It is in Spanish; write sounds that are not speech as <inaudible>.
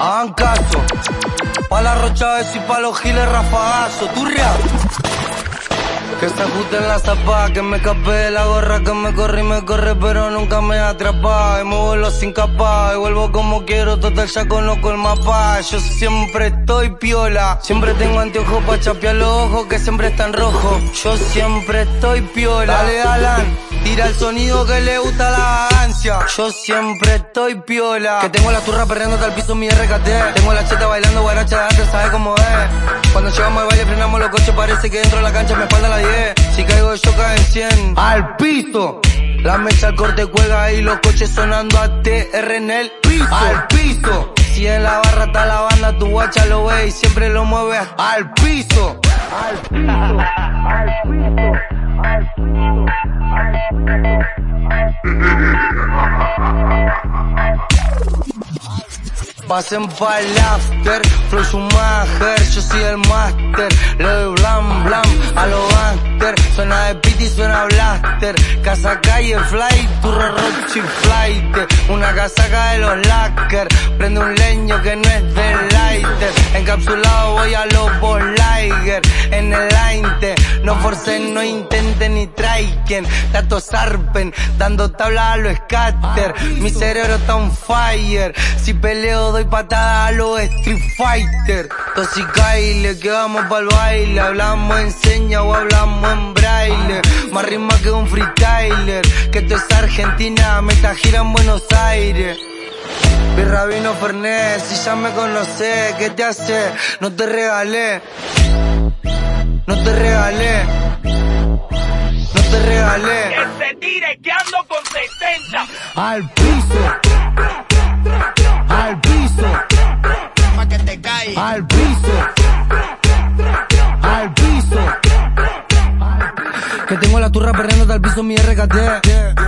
Hagan caso. Pa' la rocha y pa' los giles rafagazo. Turria. Que se ajusten las zapatas, que me escapé de la gorra, que me corre y me corre, pero nunca me atrapa. Y me vuelo sin capa, y vuelvo como quiero, total ya conozco el mapa. Yo siempre estoy piola, siempre tengo anteojos pa' chapear los ojos, que siempre están rojos. Yo siempre estoy piola. Dale, Alan, tira el sonido que le gusta la ansia. Yo siempre estoy piola. Que tengo la turra perreando hasta el piso mi RKT. Tengo la cheta bailando guaracha de antes, sabes cómo es. Cuando llegamos al baile frenamos los coches, parece que dentro de la cancha me espalda la 10. Si caigo yo cae en 100. Al piso. La mecha al corte cuelga y los coches sonando a TR en el piso. Al piso. Si en la barra está la banda, tu guacha lo ve y siempre lo mueve al piso. Al piso. <laughs> Al piso. Pasen pa'l after, Flow Schumacher, yo soy el master, le doy blam blam a lo gangster, suena de piti, suena blaster, casa calle fly, turro rochi flight, una casaca de los lacker, prende un leño que no es de encapsulado voy a los Liger, en el line, no forcen, no intenten ni traiken, tato zarpen, dando tabla a los scatter, mi cerebro está on fire, si peleo doy patada a los Street Fighter. Tosicaile, que vamos pa'l baile. Hablamos en seña o hablamos en braille. Más rima que un freestyler. Que esto es Argentina, meta gira en Buenos Aires. Birra vino Fernet, si ya me conoces, ¿qué te hace? No te regalé. No te regalé. No te regalé. Que se tire que ando con 70. Al piso. Al piso. Al piso. Que tengo la turra perreando al piso mi RKT.